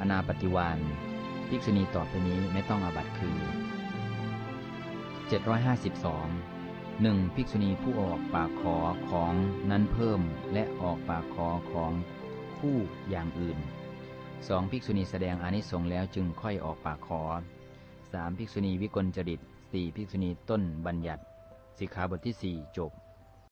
อนาปฏิวานภิกษุณีต่อไปนี้ไม่ต้องอาบัตคือ 752 1. ภิกษุณีผู้ออกปากขอของนั้นเพิ่ม และออกปากขอของผู้อย่างอื่น 2. ภิกษุณีแสดงอานิสงส์แล้วจึงค่อยออกปากขอ 3. ภิกษุณีวิกลจริต 4. ภิกษุณีต้นบัญญัติ สิกขาบทที่ 4 จบ